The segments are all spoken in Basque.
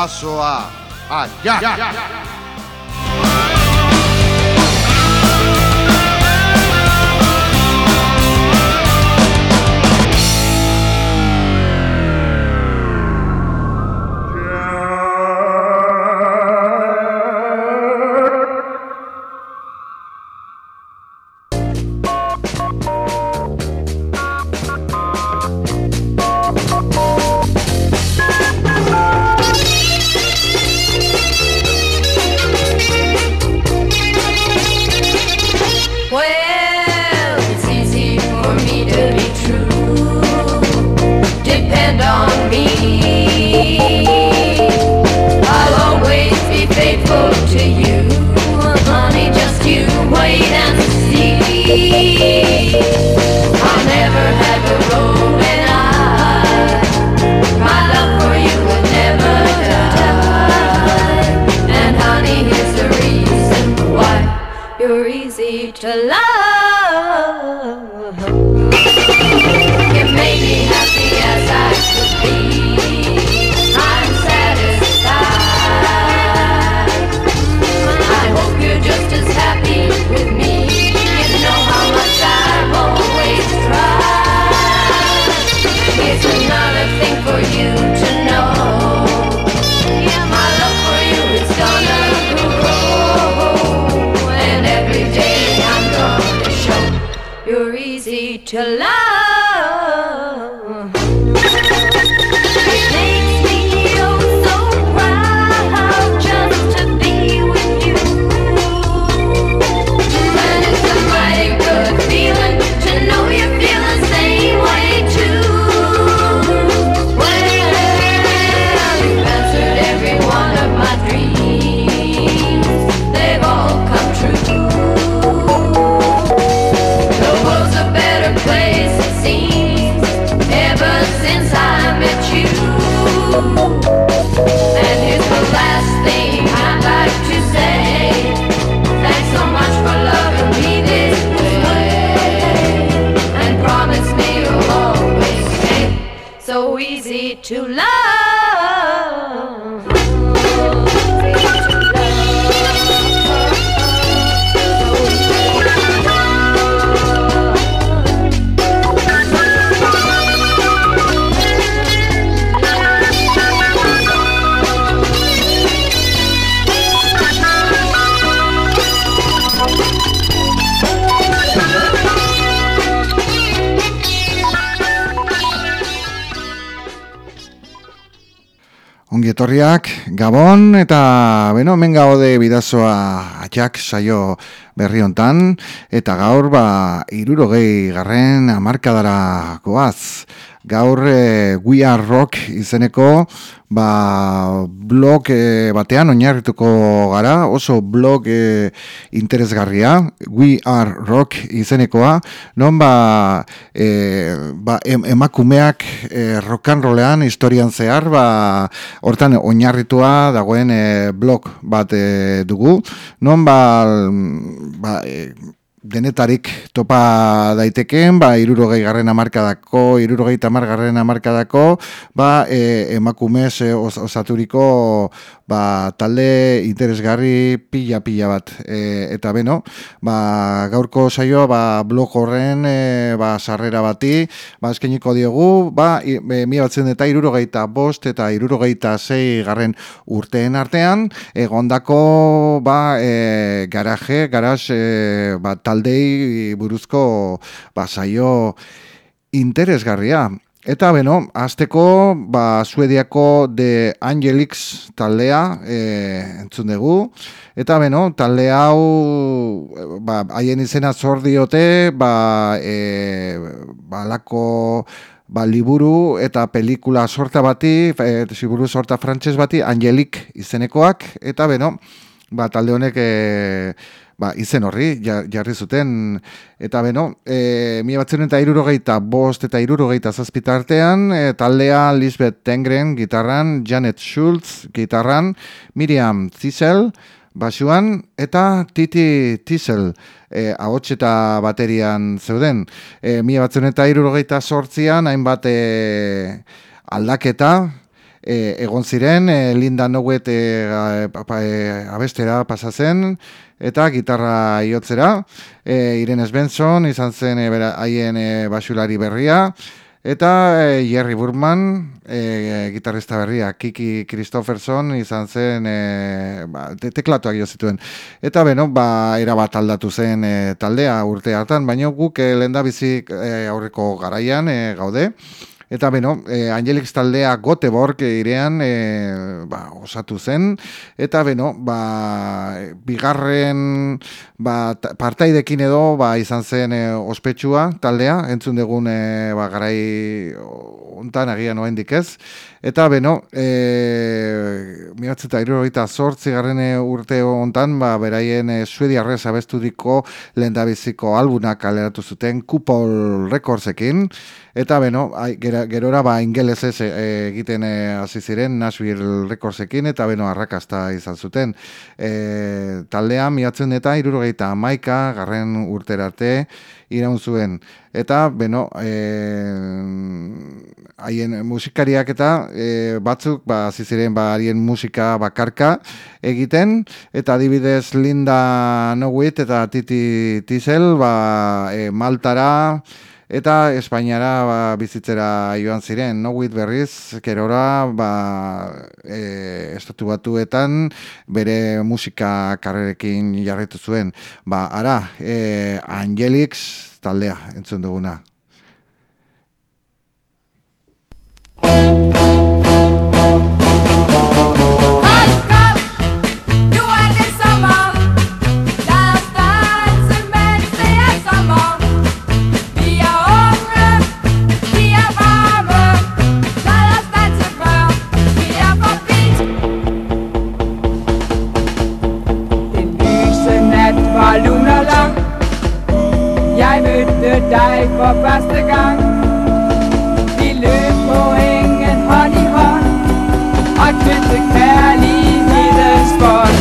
abraço a. a... etorriak Gabon eta beno hemen gaude bidazoa atxak saio berri hontan eta gaur ba 60 garren hamarkadara goaz. Gaur e, We Are Rock izeneko ba, blog e, batean oinarrituko gara, oso blog e, interesgarria, We Are Rock izenekoa, non ba, e, ba emakumeak e, rollean historian zehar, ba, hortan oinarritua dagoen e, blog bat e, dugu, non ba, ba e, denetarik topa daitekeen, ba, irurogei garren amarkadako, irurogei tamar garren amarkadako, ba, e, emakumez e, osaturiko ba, talde interesgarri pila-pila bat. E, eta beno, ba, gaurko saioa ba, blog horren e, ba, sarrera bati, ba, eskeniko diogu, ba, e, mi batzen eta irurogeita bost eta irurogeita zei garren urteen artean, egondako ba, e, garaje, garaz, e, ba, taldei buruzko basaio interesgarria. Eta beno, azteko, ba, suediako de Angelix taldea e, entzun dugu. Eta beno, talde hau, ba, haien izena zor diote, ba, e, ba, lako, ba, liburu eta pelikula sorta bati, e, liburu sorta frantses bati, Angelik izenekoak. Eta beno, ba, talde honek... E, ba, izen horri jarri zuten eta beno, e, mi batzen eta irurogeita bost eta irurogeita zazpita artean, e, taldea Lisbeth Tengren gitarran, Janet Schultz gitarran, Miriam Zisel basuan eta Titi Tisel e, ahots eta baterian zeuden. E, mi batzen eta irurogeita sortzian, hainbat e, aldaketa, egon ziren, e, Linda Noguet e, abestera pasazen, eta gitarra iotzera, e, Irene Benson izan zen e, haien e, basulari berria, Eta e, Jerry Burman, e, gitarrista berria, Kiki Christopherson izan zen e, ba, teklatuak jo zituen. Eta beno, ba, erabat aldatu zen e, taldea urte hartan, baina guk e, lehen da bizik e, aurreko garaian e, gaude. Eta beno, eh, Angelix taldea Goteborg irean eh, ba, osatu zen. Eta beno, ba, bigarren ba, partaidekin edo ba, izan zen eh, ospetsua taldea. Entzun dugun eh, ba, garai ontan agian oen ez. Eta beno, e, miratzen eta irurogeita sortzi garren urte hontan, ba, beraien e, suediarrez abestudiko lehendabiziko albunak aleratu zuten Kupol Recordsekin. Eta beno, ai, gerora ba, ingelez ez e, egiten e, hasi ziren Nashville Recordsekin, eta beno, arrakasta izan zuten. E, taldea, miratzen eta irurogeita maika garren urterarte, iraun zuen. Eta, beno, e, haien musikariak eta e, batzuk, ba, ziziren, ba, haien musika bakarka egiten, eta adibidez Linda Nowit eta Titi Tizel, ba, e, Maltara, Eta Espainiara ba, bizitzera joan ziren, no berriz, kerora, ba, e, estatu batuetan, bere musika karrerekin jarretu zuen. Ba, ara, e, Angelix taldea, entzun duguna. Dig for første gang. Vi løb på engen hånd i hånd Og knytte kærlighedens bånd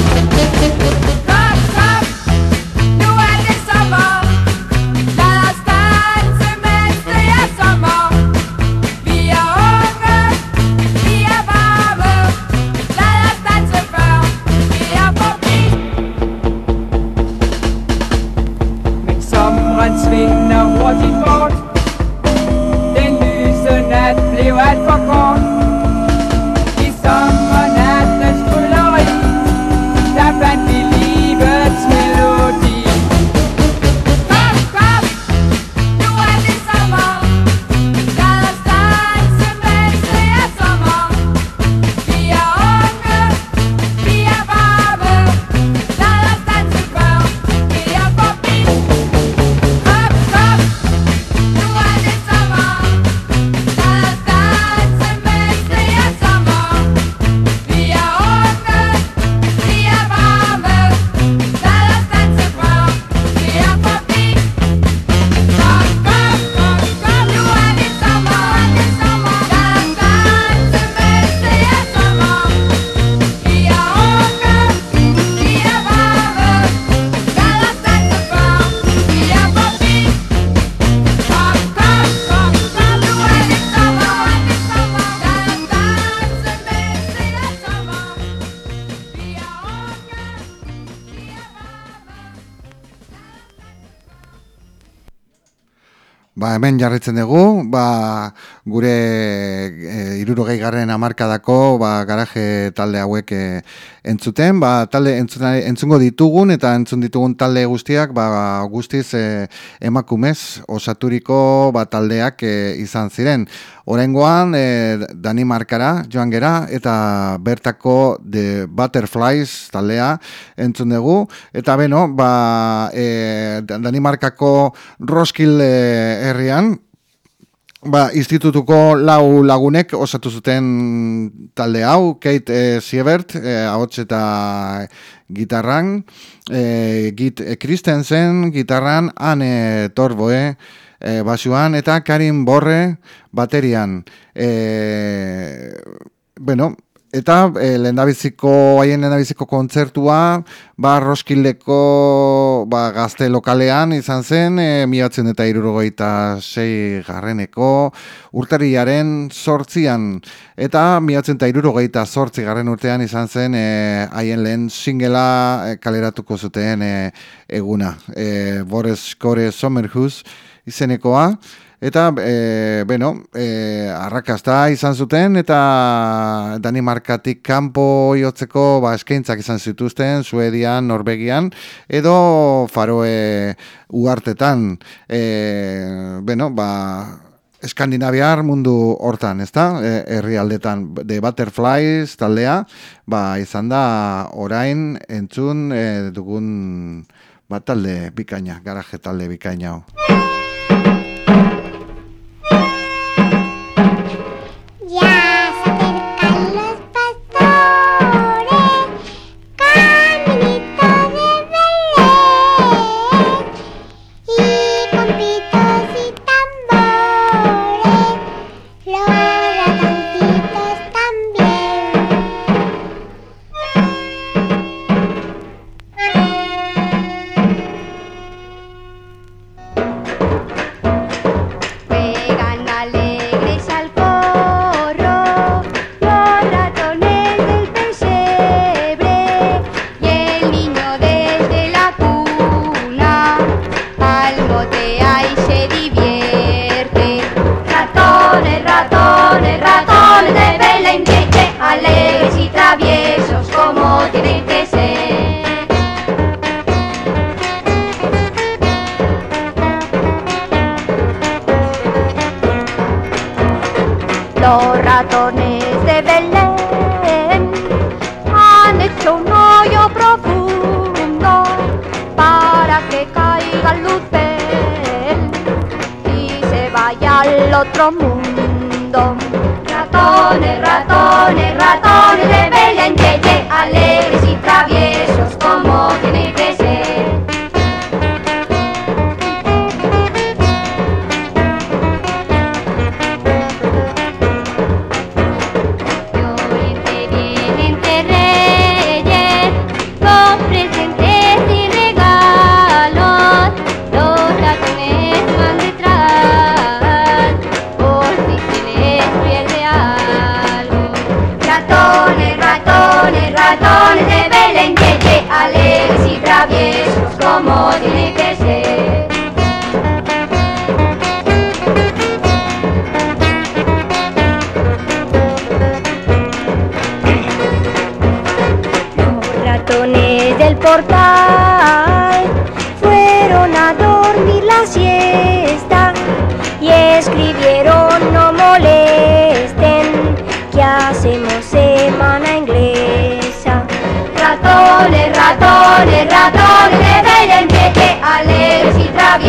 hemen jarritzen dugu, ba, gure irurogei garren amarkadako ba, garaje talde hauek e, entzuten, ba, talde entzungo ditugun eta entzun ditugun talde guztiak ba, guztiz e, emakumez osaturiko ba, taldeak e, izan ziren. Horengoan, e, Danimarkara joan gera eta bertako The Butterflies taldea entzun dugu. Eta beno, ba, e, Danimarkako Roskilde herrian, ba, institutuko lau lagunek osatu zuten talde hau, Kate e, Siebert, e, ahots eta gitarran, e, Git Christensen, gitarran, Anne Torboe, e, basuan, eta Karin Borre baterian. E, bueno, eta e, lehendabiziko, haien lehendabiziko kontzertua, ba, Roskildeko ba, gazte lokalean izan zen, e, miatzen eta irurogeita sei garreneko urtariaren sortzian. Eta miatzen eta irurogeita sortzi garren urtean izan zen e, haien lehen singela e, kaleratuko zuten e, eguna. E, Boris Kore Sommerhus izenekoa. Eta, e, bueno, e, arrakasta izan zuten, eta Danimarkatik kanpo jotzeko ba, eskaintzak izan zituzten, Suedian, Norvegian, edo Faroe uartetan. E, bueno, ba, Eskandinaviar mundu hortan, ezta? E, herrialdetan The Butterflies taldea, ba, izan da orain entzun e, dugun bat talde bikaina, garaje talde bikaina.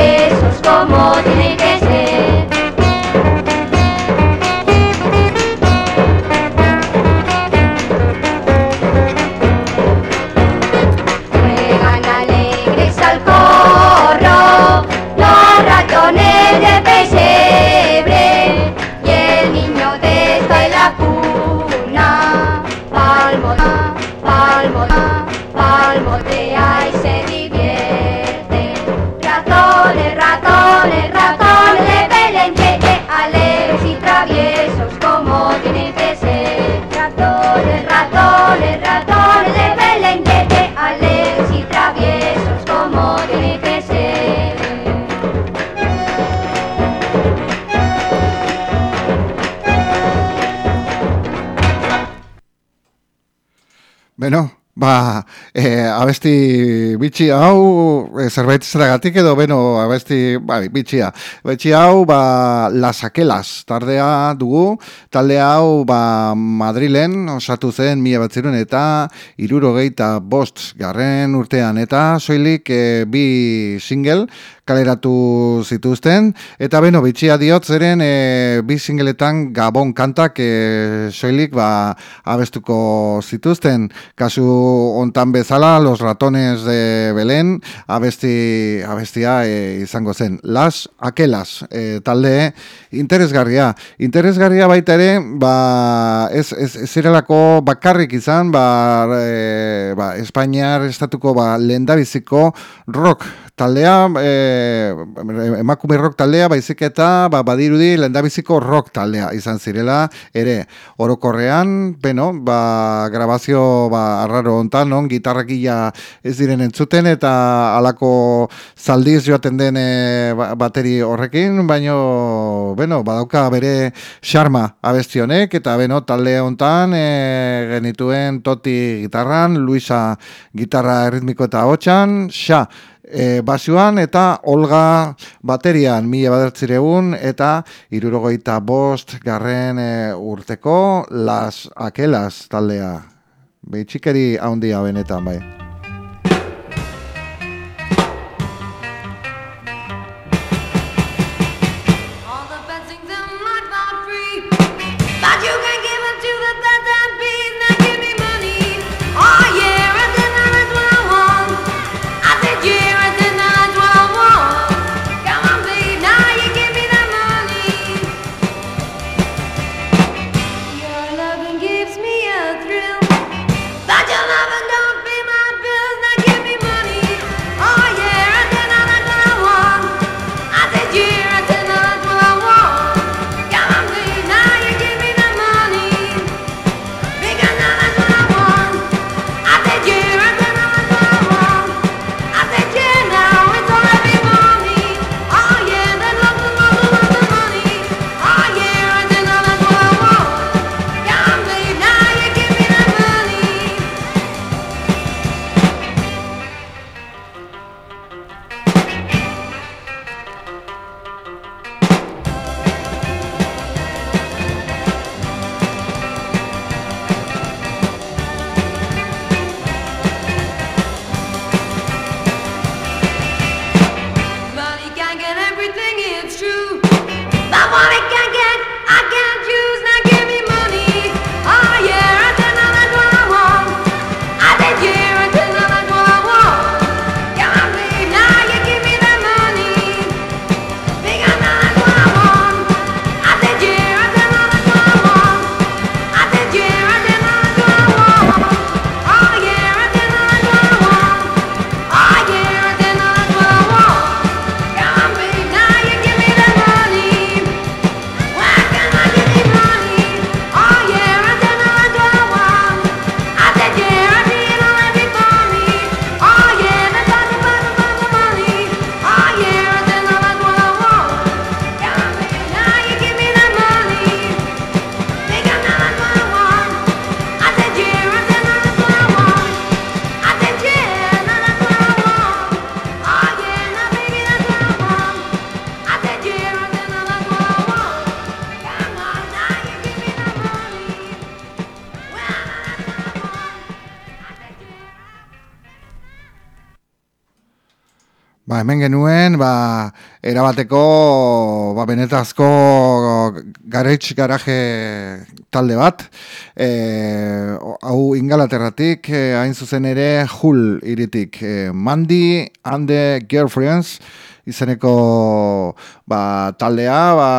Abesti bitxi hau e, zerbait zeragatik edo beno abesti bai, bitxia. Bitxi hau ba lasakelas tardea dugu, talde hau ba Madrilen osatu zen mila batzirun eta irurogeita bost garren urtean eta soilik e, bi single kaleratu zituzten, eta beno, bitxia diot zeren e, bi singletan gabon kantak e, soilik ba, abestuko zituzten, kasu hontan bezala, los ratones de Belén, abesti, abestia e, izango zen. Las akelas, e, talde interesgarria. Interesgarria baita ere, ba, ez, ez, ez zirelako bakarrik izan, ba, e, ba, Espainiar estatuko ba, lehendabiziko rock taldea, e, emakume rock taldea, baizik eta ba, badirudi lendabiziko rock taldea izan zirela, ere. Orokorrean, beno, ba, grabazio ba, arraro ontan, non, gitarrakila ez diren entzuten, eta alako zaldiz joaten den e, bateri horrekin, baino, beno, badauka bere xarma abestionek, eta beno, talde hontan e, genituen Toti gitarran, Luisa gitarra erritmiko eta hotxan, xa, e, basioan eta Olga baterian mila badertziregun eta irurogeita bost garren e, urteko las akelas taldea. Beitxikeri haundia benetan bai. Hemen genuen, ba, erabateko, ba, benetazko garetx garaje talde bat, e, hau ingalaterratik, e, hain zuzen ere, Hull iritik, e, Mandy and the Girlfriends, izeneko ba, taldea, ba,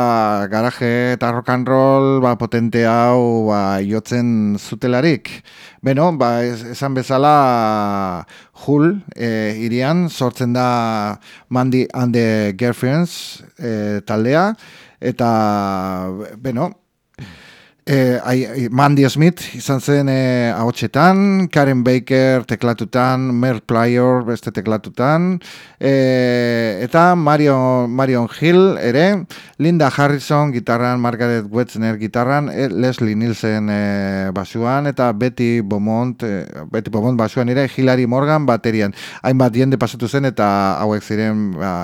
garaje eta rock and roll ba, potente hau ba, jotzen zutelarik. Beno, ba, esan bezala Hull e, irian, sortzen da Mandy and the Girlfriends e, taldea, eta, beno, E, ai, Mandy Smith izan zen e, ahotsetan, Karen Baker teklatutan, Mer Plyer beste teklatutan, e, eta Marion, Marion Hill ere, Linda Harrison gitarran, Margaret Wetzner gitarran, e, Leslie Nielsen e, basuan, eta Betty Beaumont, e, Betty Beaumont basuan ere, Hilary Morgan baterian. Hainbat jende pasatu zen eta hauek ziren ba,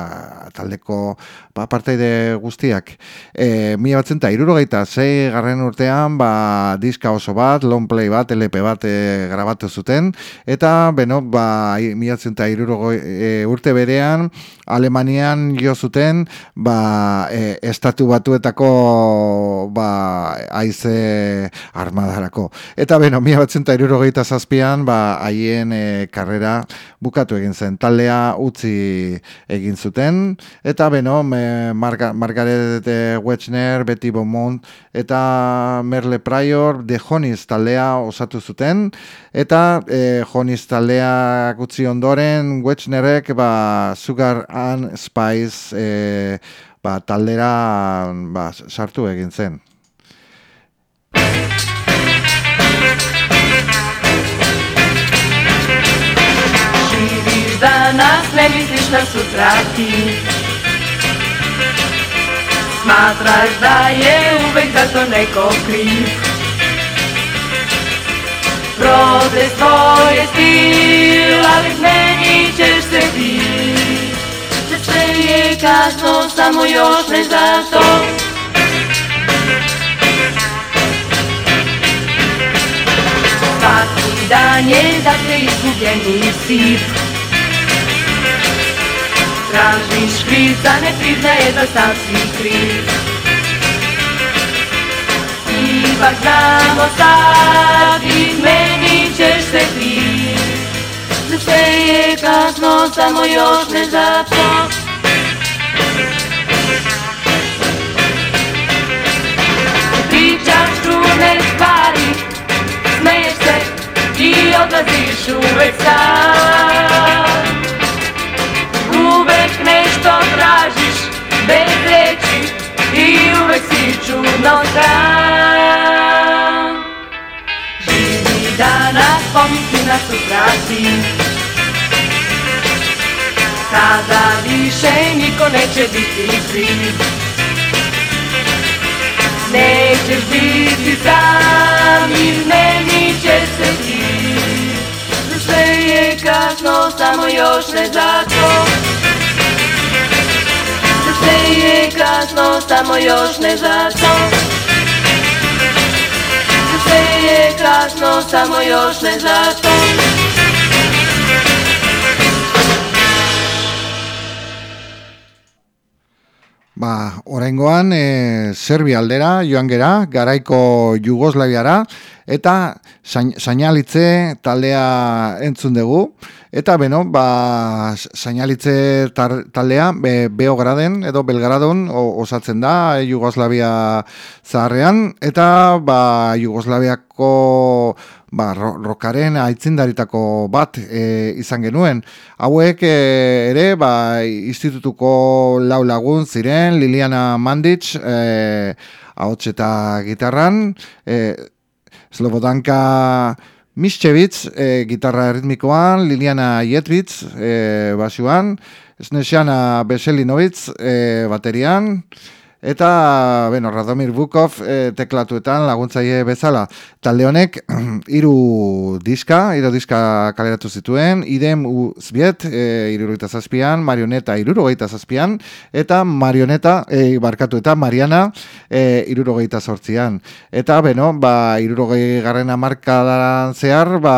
taldeko ba, parteide guztiak. E, Mila batzen eta irurogeita, zei garren urtean, batean ba, diska oso bat, long play bat, LP bat e, grabatu zuten, eta beno, ba, miatzen eta e, urte berean, Alemanian jo zuten, ba, e, estatu batuetako ba, aize armadarako. Eta beno, mila batzen eta irurogeita zazpian, ba, haien e, karrera bukatu egin zen, taldea utzi egin zuten, eta beno, me, Marga, Margaret Wechner, Betty Beaumont, eta Merle Pryor, de Jonis taldea osatu zuten, eta e, Jonis taldea gutzi ondoren, Wechnerek, ba, Sugar and Spice e, ba, taldera ba, sartu egin zen. danas ne misliš da su trati Smatraš da je uvek za to neko kriv. Protest tvoj je stil, ali meni ćeš se ti. Za sve je kasno, samo još ne zato. Svaki dan je dakle izgubljeni sip tražiš krivca, ne priznaje da sam si kriv. Ipak znamo sad i meni ćeš se ti. Za sve je kasno, samo još ne zato. Pričaš čune stvari, smeješ se i odlaziš uvek sam nešto tražiš bez reči i uvek si čudno sam. Živi danas pomisli na sutraci, kada više niko neće biti kriv. Nećeš biti sam i meni će se ti Sve je kasno, samo još ne zato Sve je kasno, samo još ne zato Sve je kasno, samo još ne zato Ba, orengoan, e, Serbia aldera, joan gera, garaiko Jugoslaviara, eta sainalitze taldea entzun dugu. Eta beno, ba, sainalitze taldea be, Beograden edo Belgradon osatzen da Jugoslavia zaharrean. Eta ba, Jugoslaviako ba, rokaren aitzindaritako bat e, izan genuen. Hauek e, ere ba, institutuko lau lagun ziren, Liliana Mandic, e, ahots eta gitarran, e, Slobodanka Mischewitz, e, gitarra ritmikoan, Liliana Jetvitz, e, basuan, Snesiana Beselinovitz, e, baterian, Eta, bueno, Radomir Bukov e, teklatuetan laguntzaile bezala. Talde honek, hiru diska, hiru diska kaleratu zituen, idem uzbiet, e, irurogeita zazpian, marioneta irurogeita zazpian, eta marioneta, e, barkatu eta mariana e, irurogeita sortzian. Eta, bueno, ba, irurogei garrena marka zehar, ba,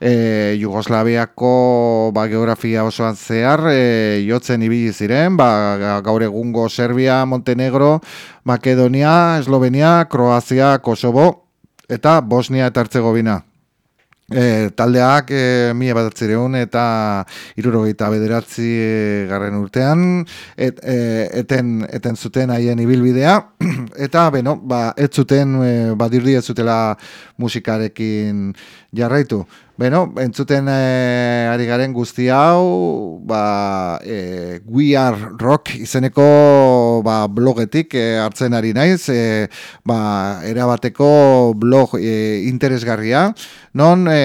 e, Jugoslaviako ba, geografia osoan zehar e, jotzen ibili ziren, ba, gaur egungo Serbia, Montenegro, Makedonia, Eslovenia, Kroazia, Kosovo eta Bosnia eta Herzegovina. E, taldeak e, mila bat eta irurogeita bederatzi e, garren urtean et, e, eten, eten zuten haien ibilbidea eta beno, ba, ez zuten e, badirri ez zutela musikarekin jarraitu Beno, entzuten e, ari garen guzti hau, ba, e, We Are Rock izeneko ba, blogetik e, hartzen ari naiz, e, ba, erabateko blog e, interesgarria, non e,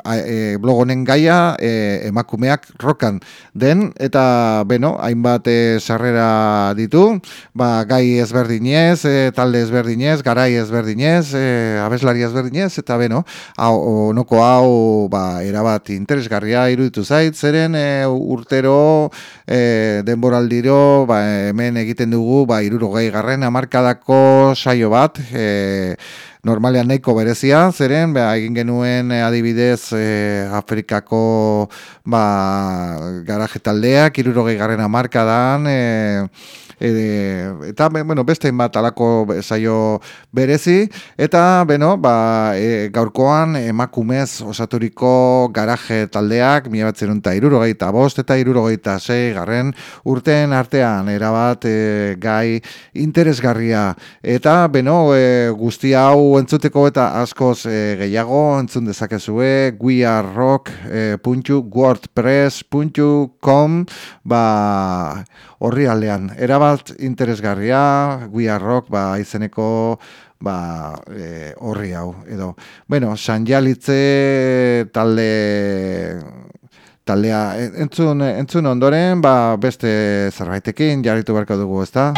e, blog honen gaia e, emakumeak rokan den, eta, beno, hainbat e, sarrera ditu, ba, gai ezberdinez, e, talde ezberdinez, garai ezberdinez, e, abeslari ezberdinez, eta, beno, hau, monoko hau ba, erabat interesgarria iruditu zait, zeren e, urtero e, denboraldiro ba, hemen egiten dugu ba, irurogei garren amarkadako saio bat, e, normalean nahiko berezia, zeren, ba, egin genuen adibidez e, Afrikako ba, garaje taldeak, irurogei garren amarkadan, e, e, eta bueno, beste bat alako saio berezi eta beno, ba, e, gaurkoan emakumez osaturiko garaje taldeak mila bat zerunta irurogeita bost eta irurogeita sei garren urten artean erabat e, gai interesgarria eta beno e, guzti hau entzuteko eta askoz e, gehiago entzun dezakezue wearrock.wordpress.com ba horri aldean. Erabat interesgarria, guiarrok, ba, izeneko ba, e, horri hau. Edo, bueno, San Jalitze talde taldea entzun, entzun ondoren, ba, beste zerbaitekin jarritu beharko dugu, ezta?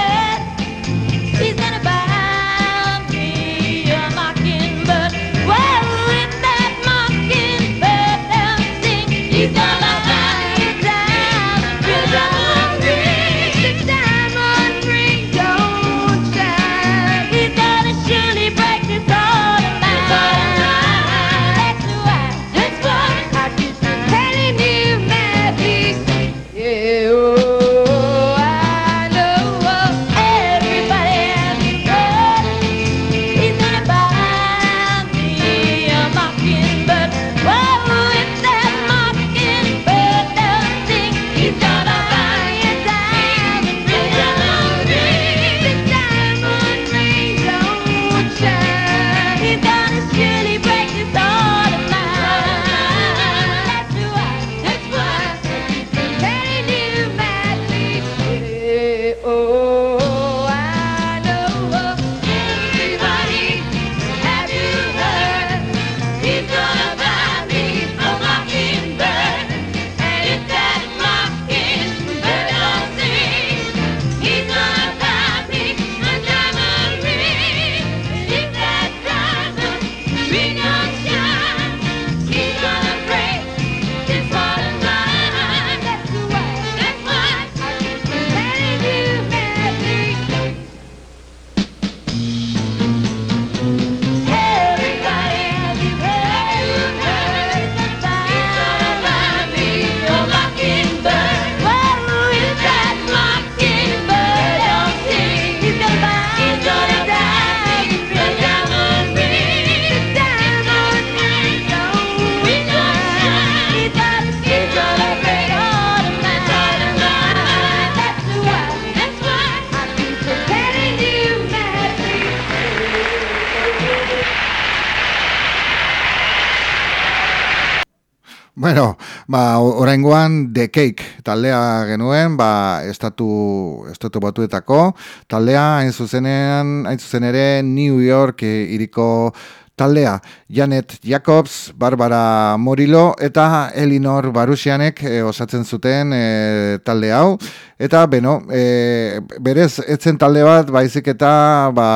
The Cake taldea genuen, ba, estatu, estatu batuetako, taldea hain zuzenean, hain zuzen ere New York eh, iriko taldea. Janet Jacobs, Barbara Morilo eta Elinor Barusianek e, osatzen zuten e, talde hau. Eta, beno, e, berez, etzen talde bat, baizik eta ba,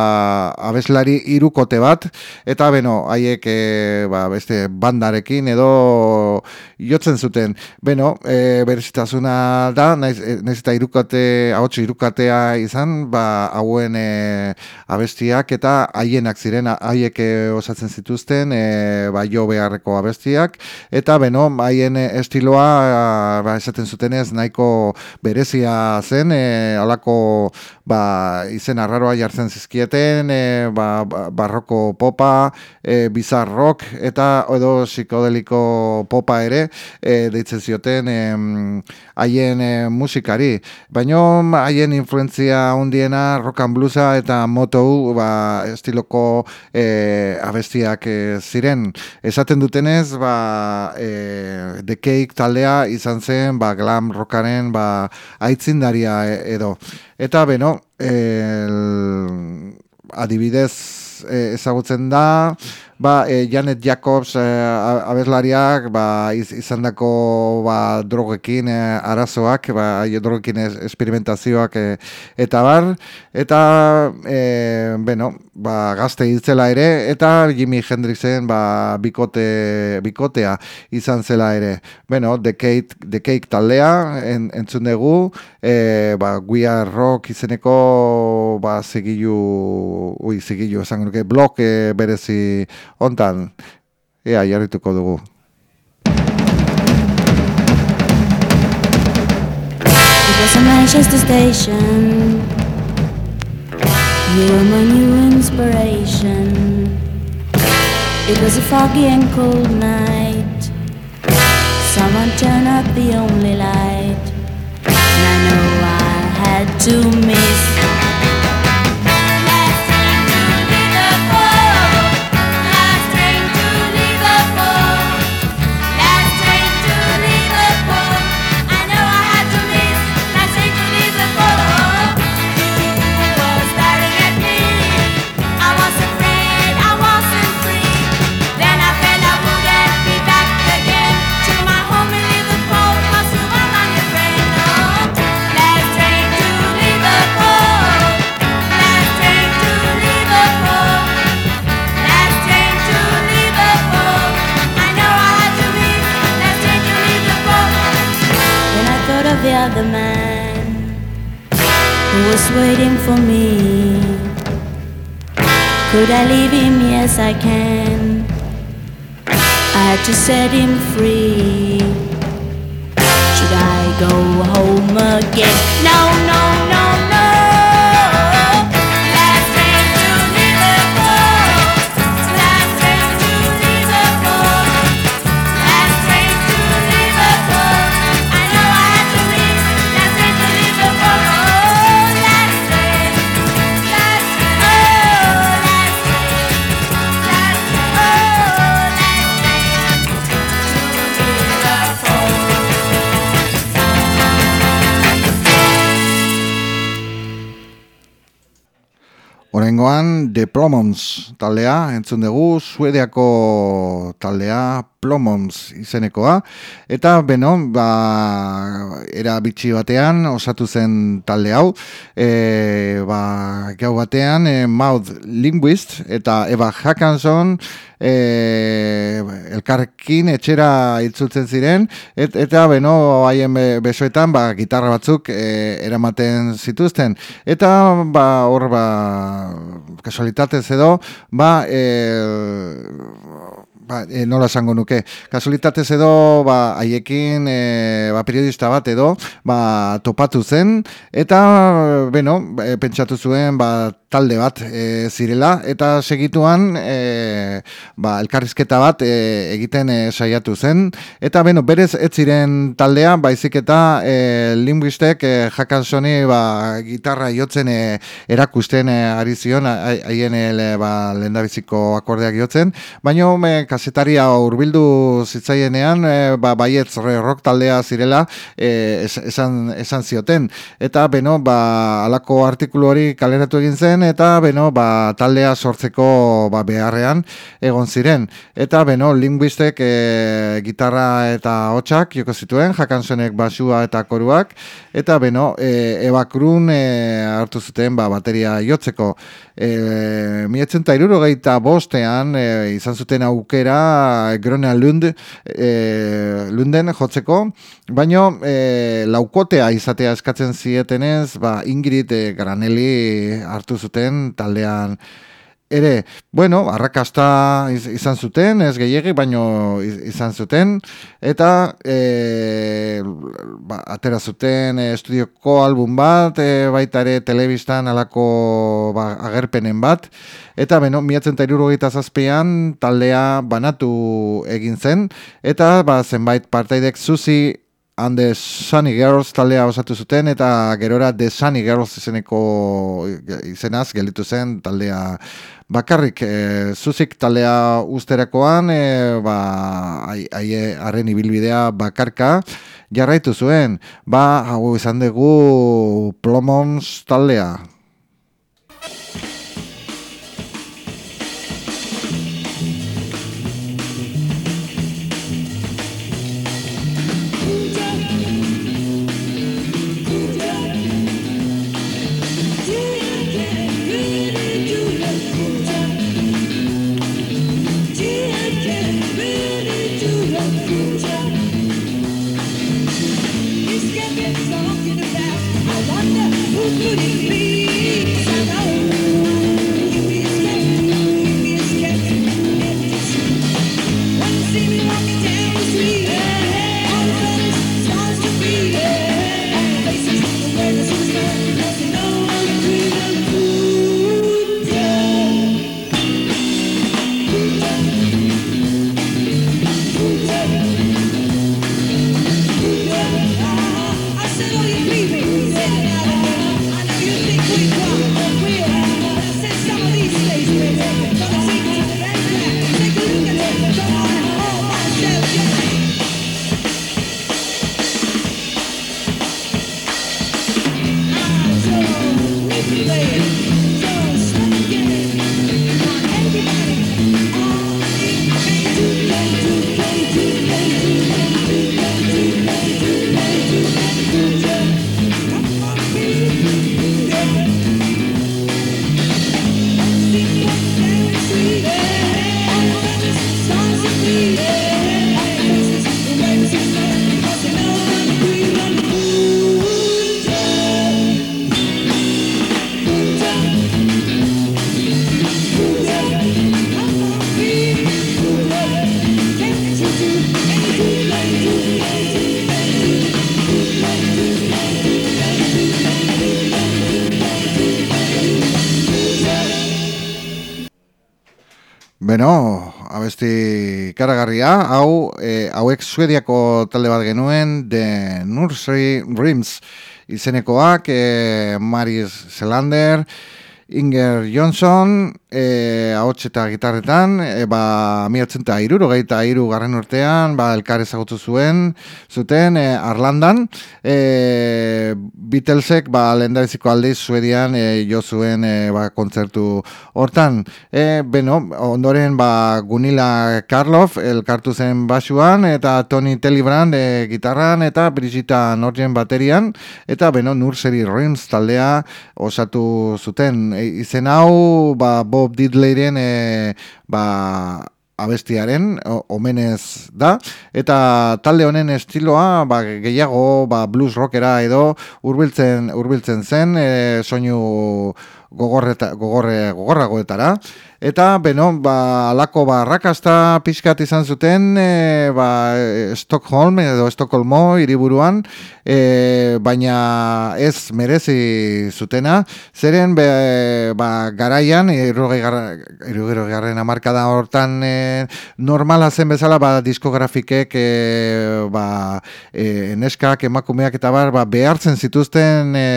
abeslari irukote bat. Eta, beno, haiek e, ba, beste bandarekin edo jotzen zuten. Beno, e, berezitasuna da, naiz, naiz eta irukote, hau irukatea izan, ba, hauen e, abestiak eta haienak ziren, haiek osatzen zituzten, e, ba, jo beharreko abestiak, eta beno, haien estiloa, ba, esaten zutenez, nahiko berezia zen, e, alako ba, izen arraroa jartzen zizkieten, e, ba, ba barroko popa, e, bizar rock, eta edo psikodeliko popa ere, e, deitzen zioten haien e, musikari. Baina haien influenzia hundiena rock and bluesa eta moto ba, estiloko e, abestiak e, ziren. Esaten dutenez, ba, e, The Cake taldea izan zen ba, glam rockaren ba, aitzindaria e, edo. Eta beno, el, adibidez e, ezagutzen da, ba, e, Janet Jacobs e, abeslariak ba, iz, izan ba, drogekin e, arazoak, ba, drogekin esperimentazioak e, eta bar, eta e, bueno, ba, gazte hitzela ere, eta Jimi Hendrixen ba, bikote, bikotea izan zela ere. Bueno, The Cake, The Cake taldea, en, entzun dugu, e, ba, We Are Rock izeneko ba, zigilu, ui, zigilu, berezi ea, jarrituko dugu. It was a Manchester station You were my new inspiration. It was a foggy and cold night. Someone turned up the only light. I know I had to miss. For me. Could I leave him? Yes, I can. I had to set him free. Should I go home again? No, no, no, no. Plomons taldea, entzun dugu, Suediako taldea, Plomons izenekoa, eta beno, ba, era bitxi batean, osatu zen talde hau, e, ba, gau batean, e, Mouth Linguist, eta Eva Hackanson, e, elkarrekin etxera itzultzen ziren, et, eta beno haien besoetan ba, gitarra batzuk e, eramaten zituzten. Eta ba, hor ba, kasualitatez edo, ba, e, ba, e, nola esango nuke, kasualitatez edo, ba, haiekin, e, ba, periodista bat edo, ba, topatu zen, eta, beno, e, pentsatu zuen, ba, talde bat e, zirela. Eta segituan e, ba, elkarrizketa bat e, egiten e, saiatu zen. Eta beno berez ez ziren taldea baizik eta e, linguistek e, jakansoni ba, gitarra jotzen e, erakusten e, ari zion haien e, ba, lendabiziko akordeak jotzen. Baino e, kasetaria urbildu zitzaienean e, ba, baietz rock taldea zirela e, esan, esan zioten. Eta beno ba, alako artikulu hori kaleratu egin zen eta beno ba, taldea sortzeko ba, beharrean egon ziren. Eta beno linguistek e, gitarra eta hotxak joko zituen jakansonek basua eta koruak. Eta beno e, ebakrun e, hartu zuten ba, bateria jotzeko. E, mietzen ta geita bostean e, izan zuten aukera grona lund e, lunden jotzeko. Baino e, laukotea izatea eskatzen zietenez ba, Ingrid e, Granelli hartu zuten taldean ere, bueno, arrakasta izan zuten, ez gehiegi, baino izan zuten, eta e, ba, atera zuten e, estudioko album bat, e, baita ere telebistan alako ba, agerpenen bat, eta beno, miatzen eta zazpean taldea banatu egin zen, eta ba, zenbait partaidek zuzi and the Sunny Girls taldea osatu zuten eta gerora The Sunny Girls izeneko izenaz gelitu zen taldea bakarrik e, zuzik taldea usterakoan e, ba aie harren ibilbidea bakarka jarraitu zuen. Ba hau izan dugu Plomons taldea Beno, abesti karagarria, hau, e, hauek suediako talde bat genuen, The Nursery Rims izenekoak, e, Maris Selander, Inger Johnson, e, ahots eta gitarretan, e, ba, miatzen eta iruro, gaita iru garren urtean, ba, elkar ezagutu zuen, zuten, e, Arlandan, e, Beatlesek, ba, lehen aldiz, Suedian, e, jo zuen, e, ba, kontzertu hortan. E, beno, ondoren, ba, Gunila Karloff, elkartu zen basuan, eta Tony Telebrand, e, gitarran, eta Brigitta Norgen baterian, eta, beno, Nurseri Rims taldea osatu zuten. E, izen hau, ba, Bob Diddleyren e, ba, abestiaren omenez da. Eta talde honen estiloa ba, gehiago ba, blues rockera edo hurbiltzen hurbiltzen zen e, soinu gogorreta, gogorre, gogorragoetara. Eta, beno, ba, alako barrakasta pixkat izan zuten, e, ba, Stockholm edo Stockholmo hiriburuan, e, baina ez merezi zutena. Zeren, be, ba, garaian, irrogei garren amarkada hortan e, normala zen bezala, ba, diskografikek, e, ba, e, neskak, emakumeak eta bar, ba, behartzen zituzten, e,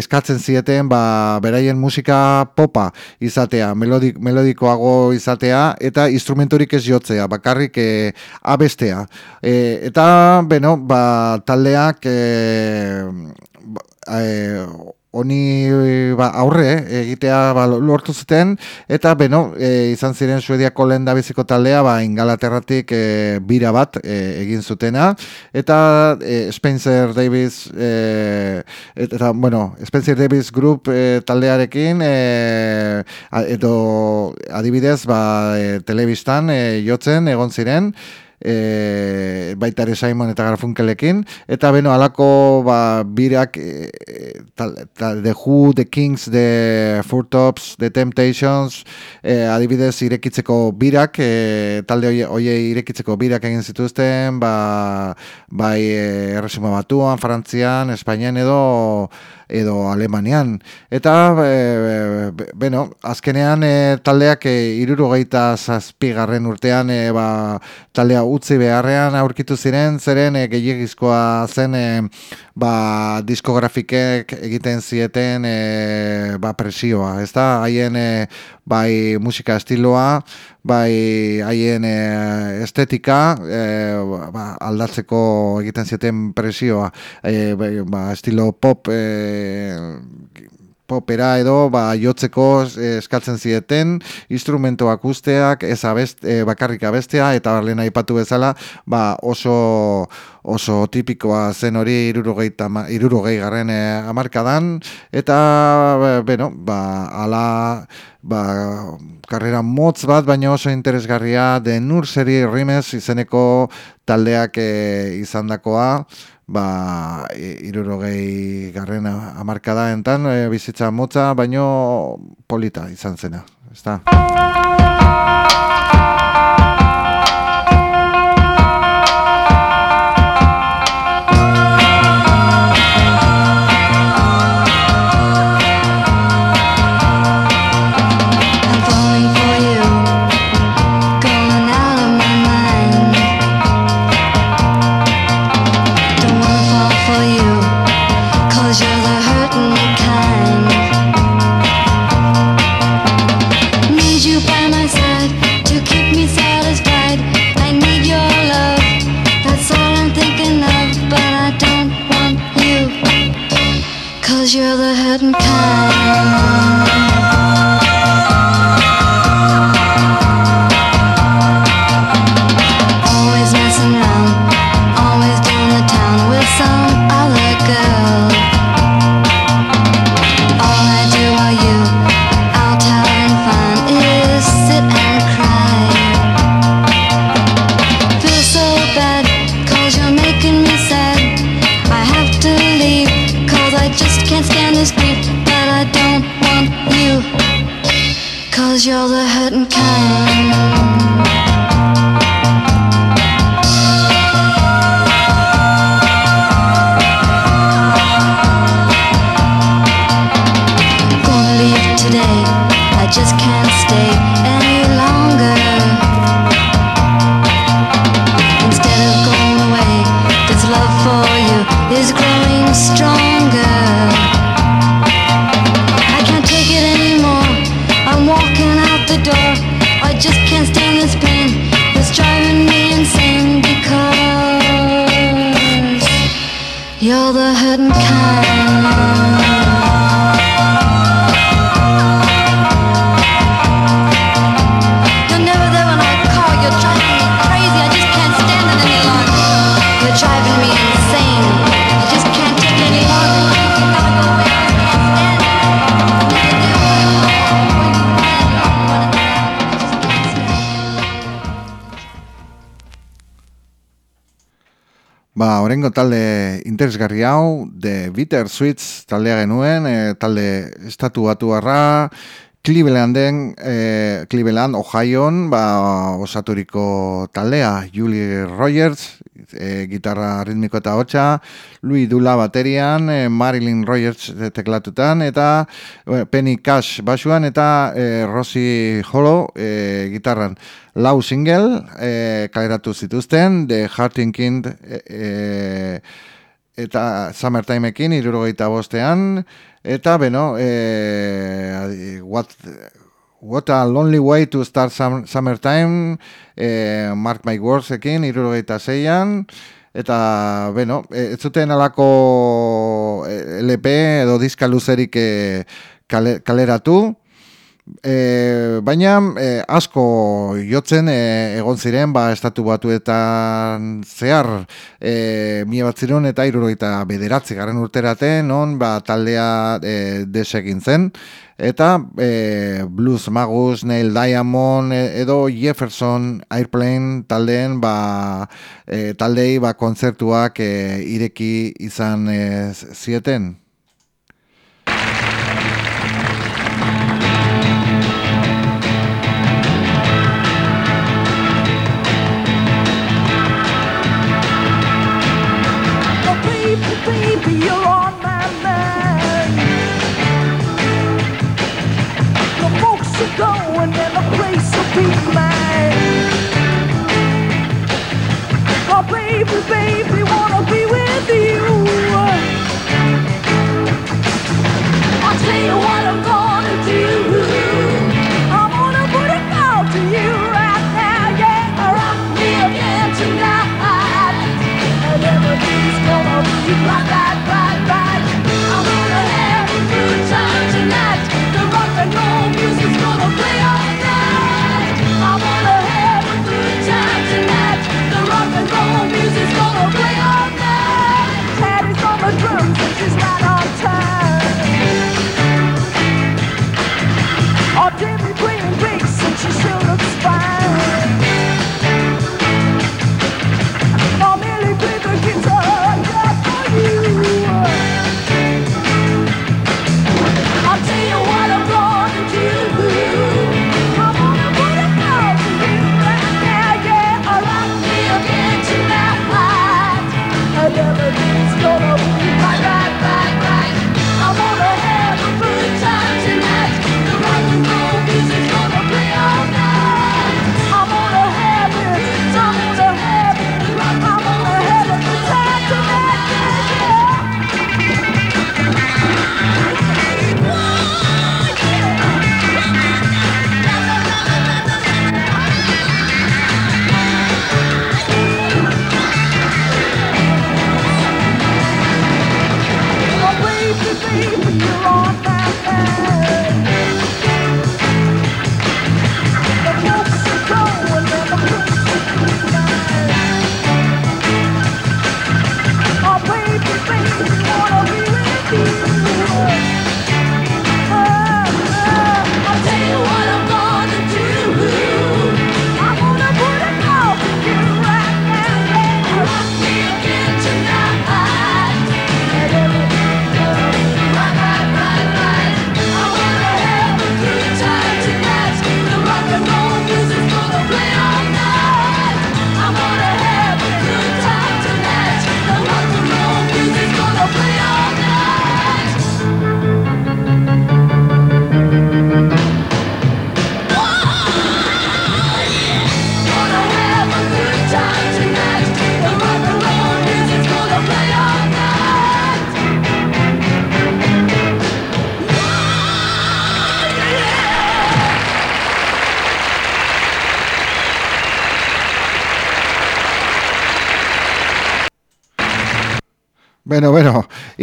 eskatzen zieten, ba, beraien musika popa izatea, melodik, melodikoago izatea, eta instrumentorik ez jotzea, bakarrik e, abestea. E, eta, beno, ba, taldeak e, e, honi ba, aurre egitea ba, lortu zuten. Eta beno e, izan ziren Suediako lehen biziko taldea ba, ingalaterratik e, bira bat e, egin zutena. Eta e, Spencer Davis e, eta bueno Spencer Davis Group e, taldearekin e, edo adibidez ba, e, telebistan e, jotzen egon ziren e, baita ere Simon eta Garfunkelekin eta beno alako ba, birak e, tal, tal, The Who, The Kings, The Four Tops, The Temptations e, adibidez irekitzeko birak e, talde oie, irekitzeko birak egin zituzten ba, bai e, erresuma batuan, Frantzian, Espainian edo edo Alemanian. Eta, e, beno, azkenean e, taldeak e, irurogeita zazpigarren urtean e, ba, taldea utzi beharrean aurkitu ziren, zeren e, gehiagizkoa zen e, ba, diskografikek egiten zieten e, ba, presioa. Ez da, haien e, bai musika estiloa, bai haien e, estetika e, ba, aldatzeko egiten zieten presioa e, bai, ba, estilo pop e, popera edo ba, jotzeko eskatzen zieten instrumento akusteak ez abest, e, bakarrik abestea eta lehen aipatu bezala ba, oso oso tipikoa zen hori irurogei garren e, amarkadan eta bueno, ba, ala ba, karrera motz bat, baina oso interesgarria de Nurseri Rimes izeneko taldeak e, izandakoa ba, irurogei garrena amarkada enten, e, bizitza motza, baino polita izan zena. Ezta? You're the hurting kind. Orengo talde interesgarri hau, The Bitter Sweets taldea genuen, e, talde estatu batu Clevelanden, e, Cleveland, Ohioan, ba, osaturiko taldea, Julie Rogers, e, gitarra ritmiko eta hotxa, Louis Dula baterian, e, Marilyn Rogers teklatutan, eta e, Penny Cash basuan, eta e, Rosie Hollow e, gitarran. Lau single e, kaleratu zituzten, The Hearting Kind e, e, eta Summertimeekin, irurogeita bostean, eta, beno, e, what, what a Lonely Way to Start Sum- Summertime, e, Mark My Wordsekin, irurogeita zeian, eta, beno, ez zuten alako LP edo diska luzerik kale, kaleratu, E, baina e, asko jotzen e, egon ziren ba estatu batuetan zehar e, mila bat ziren eta irurogeita bederatzi garen urterate non ba taldea e, desegin zen eta e, Blues Magus, Neil Diamond e, edo Jefferson Airplane taldeen ba, e, taldei ba kontzertuak e, ireki izan e, zieten. you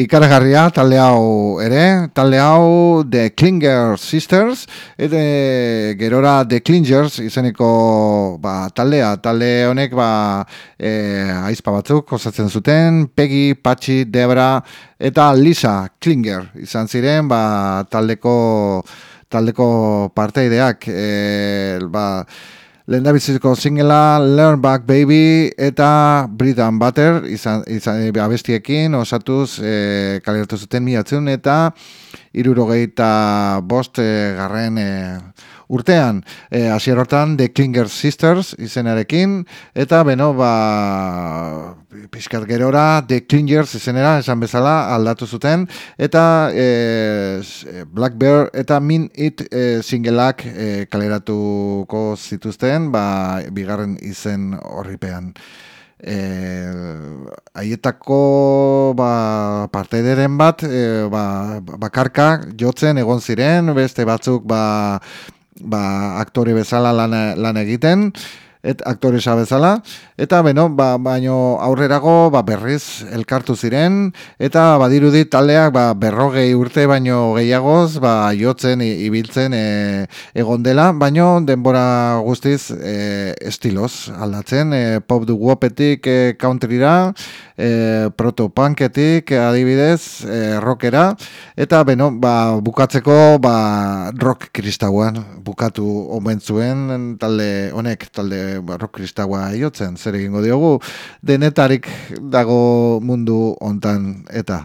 ikaragarria talde hau ere, talde hau The Klinger Sisters, eta gerora The Klingers izeneko ba, taldea, talde honek ba, e, aizpa batzuk osatzen zuten, Peggy, Patxi, Debra eta Lisa Klinger izan ziren ba, taldeko, taldeko parteideak, e, ba, Lehen da biziko singela Learn Back Baby eta Britain Butter izan, izan e, abestiekin osatuz e, kaleratu zuten miatzen eta irurogeita bost e, garren e, urtean. E, Asier hortan The Klinger Sisters izenarekin eta beno ba pixkat gerora The Klingers izenera esan bezala aldatu zuten eta e, Black Bear eta Min It e, singleak e, kaleratuko zituzten ba, bigarren izen horripean. E, aietako ba, parte deren bat e, ba, bakarka jotzen egon ziren, beste batzuk ba, ba, aktore bezala lan, lan egiten, et aktoresa bezala, eta beno, ba, baino aurrerago ba, berriz elkartu ziren, eta badirudi taldeak ba, berrogei urte baino gehiagoz, ba, jotzen, ibiltzen e, egon dela, baino denbora guztiz e, estiloz aldatzen, e, pop du guopetik e, countryra, e, protopunketik adibidez e, rockera. Eta beno ba, bukatzeko ba, rock kristauan bukatu omen zuen talde honek talde ba, rock kristaua iotzen zer egingo diogu? Denetarik dago mundu hontan eta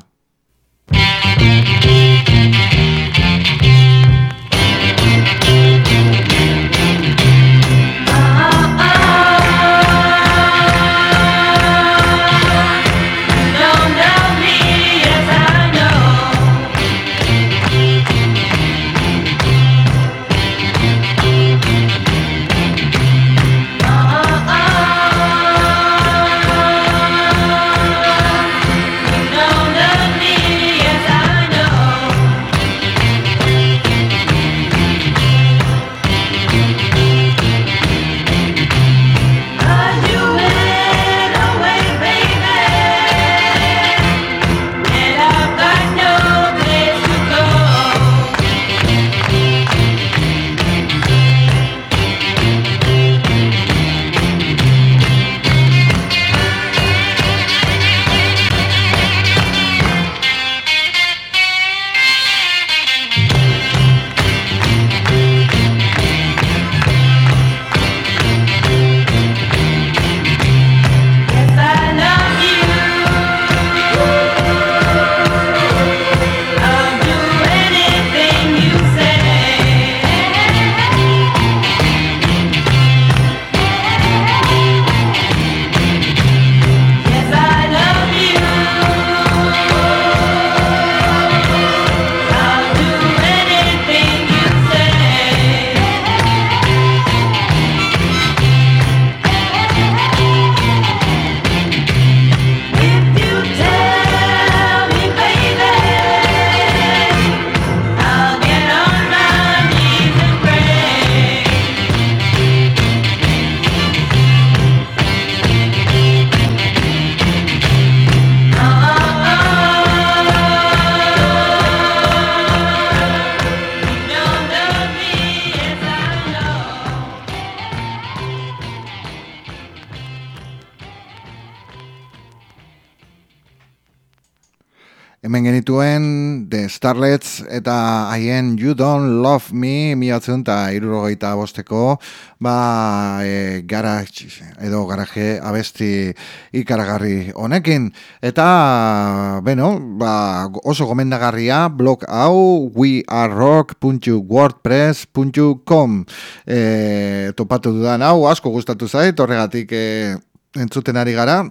Starlets eta haien You Don't Love Me miatzen eta irurogeita bosteko ba, e, garage, edo garaje abesti ikaragarri honekin. Eta, beno, ba, oso gomendagarria blog hau wearerock.wordpress.com e, topatu dudan hau asko gustatu zait, horregatik e, entzuten ari gara,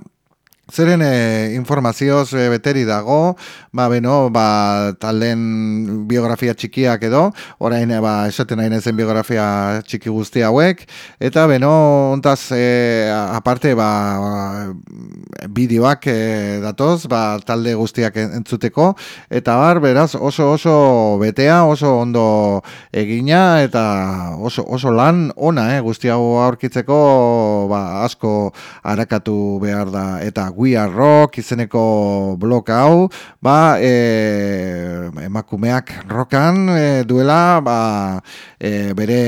Zeren e, informazioz e, beteri dago, ba, beno, ba, talen biografia txikiak edo, orain, e, ba, esaten nahi zen biografia txiki guzti hauek, eta beno, ontaz, e, aparte, ba, bideoak e, datoz, ba, talde guztiak entzuteko, eta bar, beraz, oso oso betea, oso ondo egina, eta oso, oso lan ona, eh, guzti hau aurkitzeko, ba, asko harakatu behar da, eta We Are Rock izeneko blok hau, ba, e, emakumeak rokan e, duela, ba, e, bere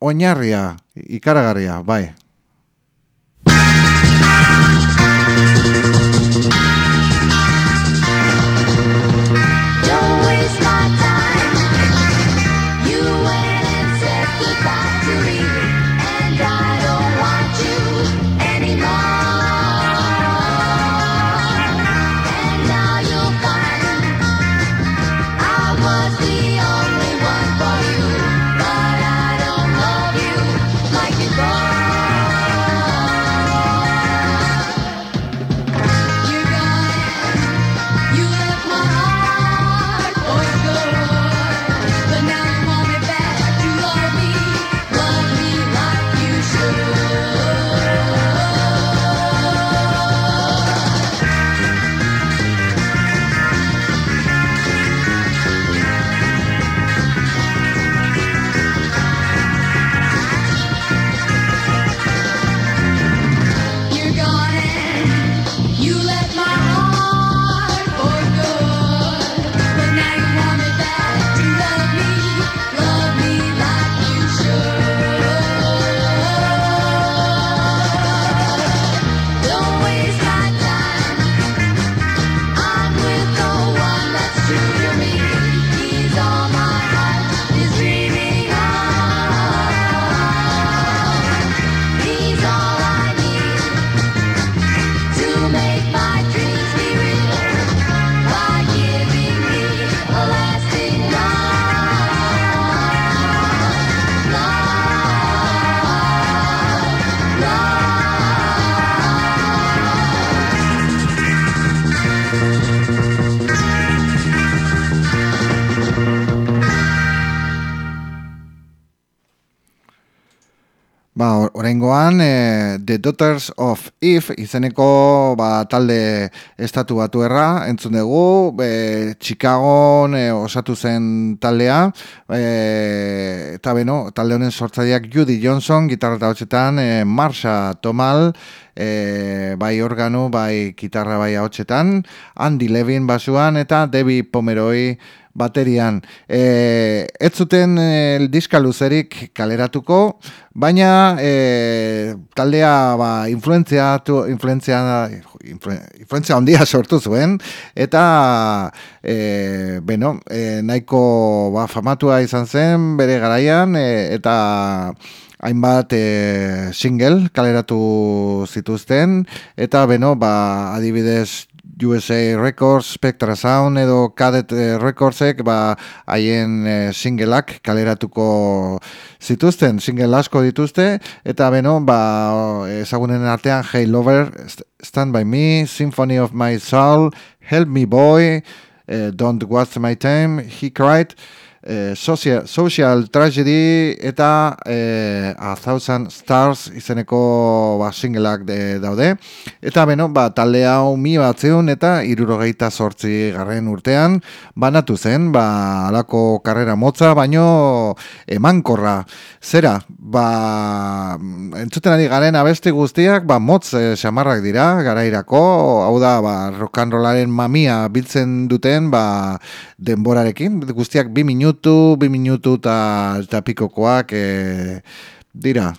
oinarria, ikaragarria, bai. Oraingoan e, The Daughters of Eve izeneko ba, talde estatu batuerra entzun dugu, e, Chicagon e, osatu zen taldea, e, eta beno, talde honen sortzaileak Judy Johnson, gitarra eta hotxetan, e, Marsha Tomal, e, bai organu, bai gitarra bai hotxetan, Andy Levin basuan, eta Debbie Pomeroy baterian. E, ez zuten e, diska luzerik kaleratuko, baina e, taldea ba, influentzia, tu, influentzia, influ- influentzia handia sortu zuen, eta e, beno, e, nahiko ba, famatua izan zen bere garaian, e, eta hainbat e, single kaleratu zituzten, eta beno, ba, adibidez USA Records, Spectra Sound edo Cadet eh, Recordsek ba haien eh, singleak kaleratuko zituzten, single asko dituzte. Eta beno ba ezagunen artean Hey Lover, St- Stand By Me, Symphony of My Soul, Help Me Boy, eh, Don't Waste My Time, He Cried, eh, social, social Tragedy eta eh, A Thousand Stars izeneko ba, singleak de, daude. Eta beno, ba, talde hau mi batzeun eta irurogeita sortzi garren urtean banatu zen, ba, alako karrera motza, baino emankorra. Zera, ba, entzuten ari garen abesti guztiak, ba, motz eh, xamarrak dira, garairako, hau da, ba, rollaren mamia biltzen duten, ba, denborarekin, guztiak bi minutu, bi minutu eta, pikokoak eh, dira.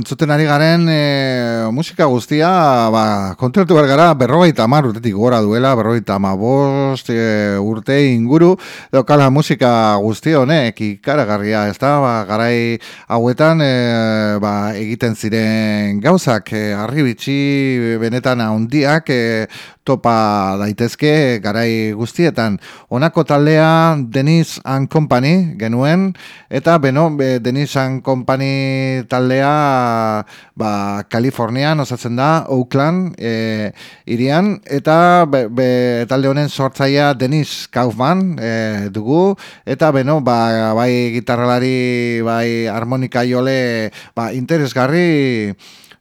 Entzuten ari garen e, musika guztia, ba, kontratu behar gara, berrogeita amar urtetik gora duela, berrogeita amabost e, urte inguru, daukala musika guzti honek, ikaragarria, ez da, ba, garai hauetan e, ba, egiten ziren gauzak, e, arribitsi benetan handiak, e, topa daitezke garai guztietan. Honako taldea Denis and Company genuen eta beno be, Denis and Company taldea ba, Kalifornian osatzen da Oakland e, irian eta be, be, talde honen sortzaia Denis Kaufman e, dugu eta beno ba, bai gitarralari bai harmonika jole ba, interesgarri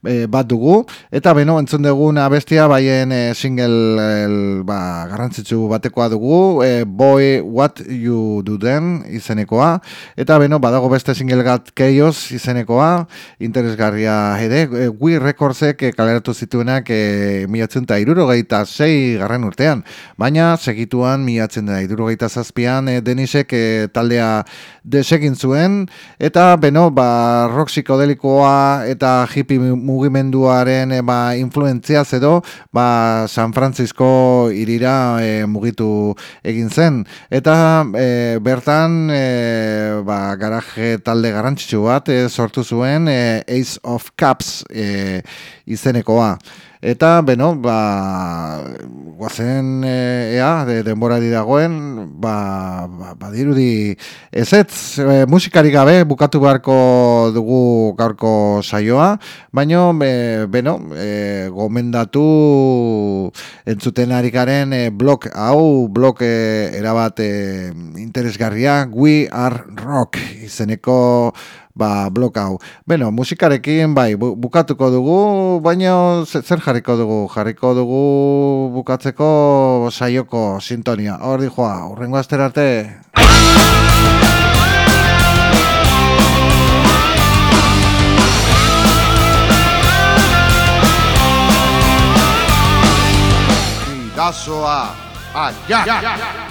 e, bat dugu. Eta beno entzun duguna bestia baien e, single el, ba, garrantzitsu batekoa dugu e, Boy What You Do Then izenekoa. Eta beno badago beste single gat Chaos izenekoa. Interesgarria ere e, We Recordsek e, kaleratu zituenak e, miatzen da irurogeita sei garren urtean. Baina segituan miatzen da irurogeita zazpian e, Denisek e, taldea desegin zuen. Eta beno ba, rock psikodelikoa eta hippie mugimenduaren e, ba, influentzia edo ba, San Francisco irira e, mugitu egin zen eta e, bertan e, ba, garaje talde garrantzitsu bat e, sortu zuen e, Ace of Cups e, izenekoa. Eta, beno, ba, guazen e, ea, de, denborari dagoen, ba, ba, badirudi ezetz, e, musikari gabe bukatu beharko dugu gaurko saioa, baino, e, beno, e, gomendatu entzuten harikaren e, blok hau, blok e, erabat e, interesgarria, We Are Rock, izeneko ba, blok hau. Beno, musikarekin, bai, bukatuko dugu, baina zer jarriko dugu? Jarriko dugu bukatzeko saioko sintonia. Hor di joa, urrengo ah, ja, ja, ja.